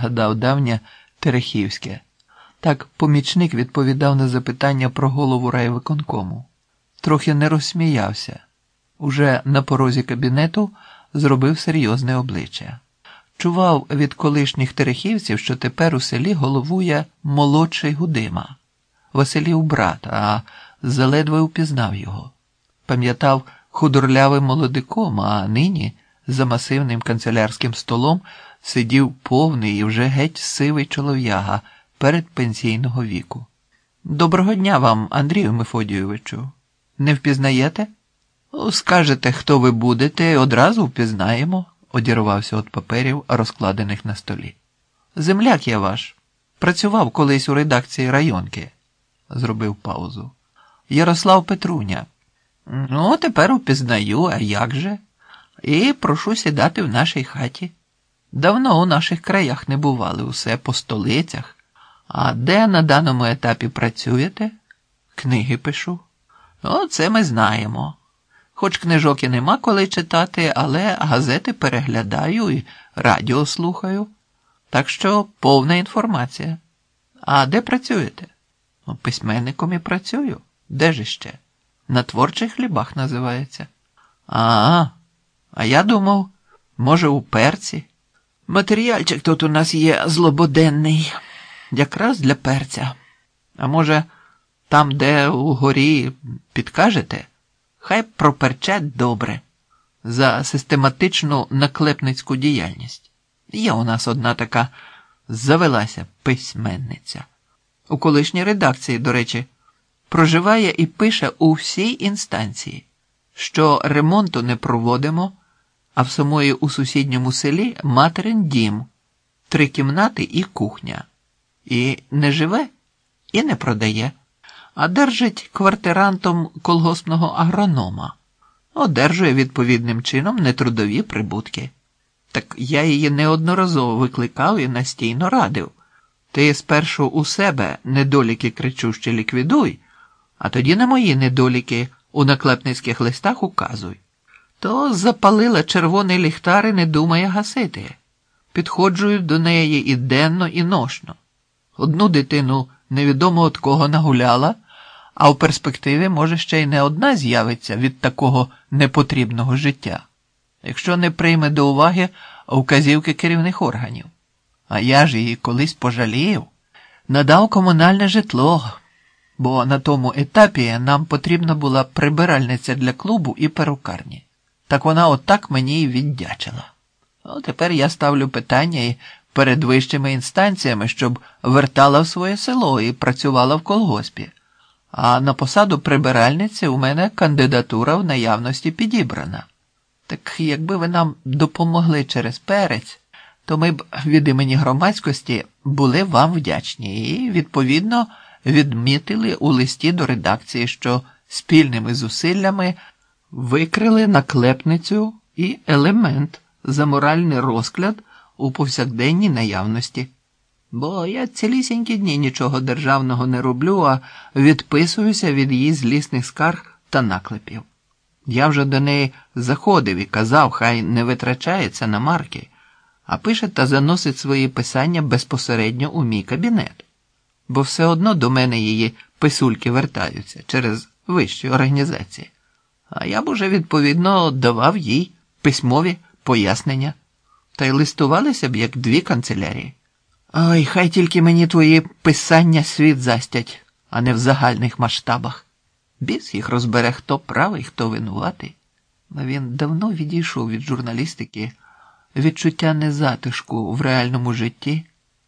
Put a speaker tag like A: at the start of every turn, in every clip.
A: гадав давнє Терехівське. Так помічник відповідав на запитання про голову райвиконкому. Трохи не розсміявся. Уже на порозі кабінету зробив серйозне обличчя. Чував від колишніх терехівців, що тепер у селі головує молодший Гудима, Василів брат, а заледве впізнав його. Пам'ятав худорлявим молодиком, а нині за масивним канцелярським столом сидів повний і вже геть сивий чолов'яга передпенсійного віку. Доброго дня вам, Андрію Мефодійовичу. Не впізнаєте? Скажете, хто ви будете, одразу впізнаємо, одірвався від паперів, розкладених на столі. Земляк я ваш. Працював колись у редакції районки, зробив паузу. Ярослав Петруня. Ну, тепер упізнаю, а як же? І прошу сідати в нашій хаті. Давно у наших краях не бували усе по столицях. А де на даному етапі працюєте? Книги пишу. Ну, це ми знаємо. Хоч книжок і нема коли читати, але газети переглядаю і радіо слухаю. Так що повна інформація. А де працюєте? Ну, Письменником і працюю. Де ж ще? На творчих хлібах називається. А, а я думав, може, у перці. Матеріальчик тут у нас є злободенний, якраз для перця. А може, там, де угорі підкажете, хай проперчать добре за систематичну наклепницьку діяльність. Є у нас одна така завелася письменниця. У колишній редакції, до речі, проживає і пише у всій інстанції, що ремонту не проводимо, а в самої у сусідньому селі материн дім, три кімнати і кухня. І не живе, і не продає, а держить квартирантом колгоспного агронома, одержує відповідним чином нетрудові прибутки. Так я її неодноразово викликав і настійно радив. Ти спершу у себе недоліки кричущі ліквідуй, а тоді на мої недоліки у наклепницьких листах указуй. То запалила червоний ліхтар і не думає гасити. Підходжую до неї і денно, і ношно. Одну дитину невідомо от кого нагуляла, а в перспективі, може, ще й не одна з'явиться від такого непотрібного життя, якщо не прийме до уваги вказівки керівних органів. А я ж її колись пожалів, надав комунальне житло, бо на тому етапі нам потрібна була прибиральниця для клубу і перукарні. Так вона отак мені й віддячила. Ну, тепер я ставлю питання і перед вищими інстанціями, щоб вертала в своє село і працювала в колгоспі. А на посаду прибиральниці у мене кандидатура в наявності підібрана. Так якби ви нам допомогли через перець, то ми б від імені громадськості були вам вдячні і, відповідно, відмітили у листі до редакції, що спільними зусиллями викрили наклепницю і елемент за моральний розклад у повсякденній наявності. Бо я цілісінькі дні нічого державного не роблю, а відписуюся від її злісних скарг та наклепів. Я вже до неї заходив і казав, хай не витрачається на марки, а пише та заносить свої писання безпосередньо у мій кабінет, бо все одно до мене її писульки вертаються через вищі організації. А я б уже відповідно давав їй письмові пояснення та й листувалися б як дві канцелярії. Ой, хай тільки мені твої писання світ застять, а не в загальних масштабах. Біс їх розбере, хто правий, хто винуватий. Він давно відійшов від журналістики, відчуття незатишку в реальному житті,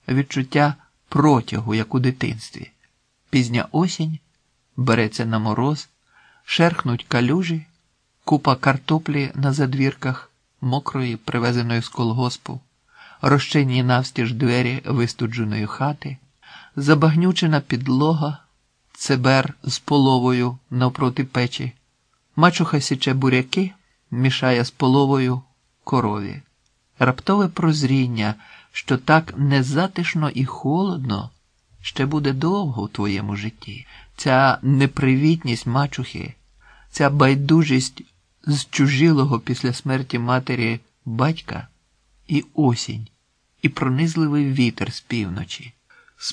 A: відчуття протягу, як у дитинстві. Пізня осінь береться на мороз, шерхнуть калюжі, купа картоплі на задвірках, мокрої, привезеної з колгоспу розчинні навстіж двері вистудженої хати, забагнючена підлога, цебер з половою навпроти печі, мачуха січе буряки, мішає з половою корові, раптове прозріння, що так незатишно і холодно ще буде довго у твоєму житті. Ця непривітність мачухи, ця байдужість з чужилого після смерті матері батька і осінь і пронизливий вітер з півночі.